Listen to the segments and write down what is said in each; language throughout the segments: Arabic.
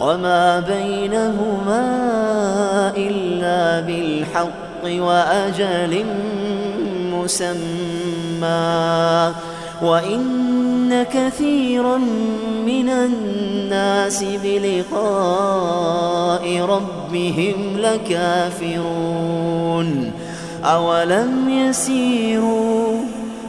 وما بينهما إلا بالحق وأجل مسمى وإن كثيرا من الناس بلقاء ربهم لكافرون أولم يسيروا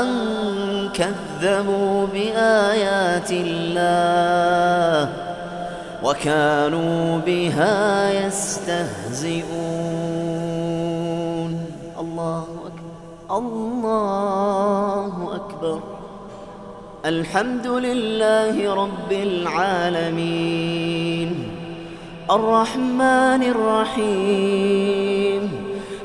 أن كذبوا بآيات الله وكانوا بها يستهزئون. الله أكبر. الله أكبر. الحمد لله رب العالمين. الرحمن الرحيم.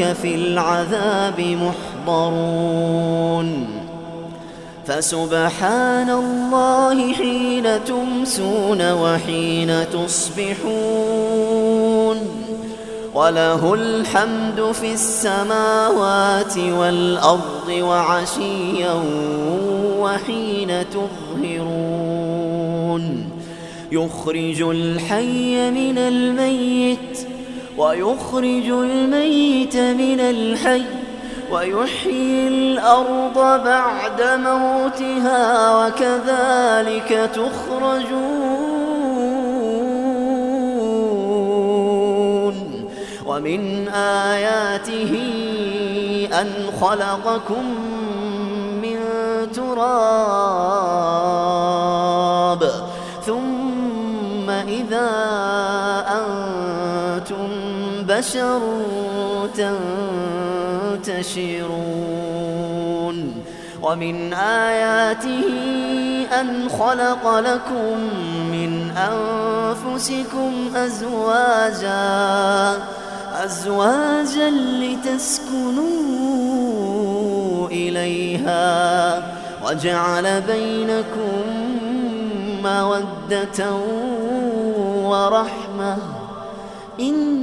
في العذاب محضرون. فسبحان الله حين تمسون وحين تصبحون. وله الحمد في السماوات والأرض وعشيا وحين تظهرون. يخرج الحي من الميت ويخرج الميت من الحي ويحيي الأرض بعد موتها وكذلك تخرجون. ومن آياته أن خلقكم من تراب. بشر تنتشرون. ومن آياته أن خلق لكم من أنفسكم أزواجا أزواجا لتسكنوا إليها وجعل بينكم مودة ورحمة. إن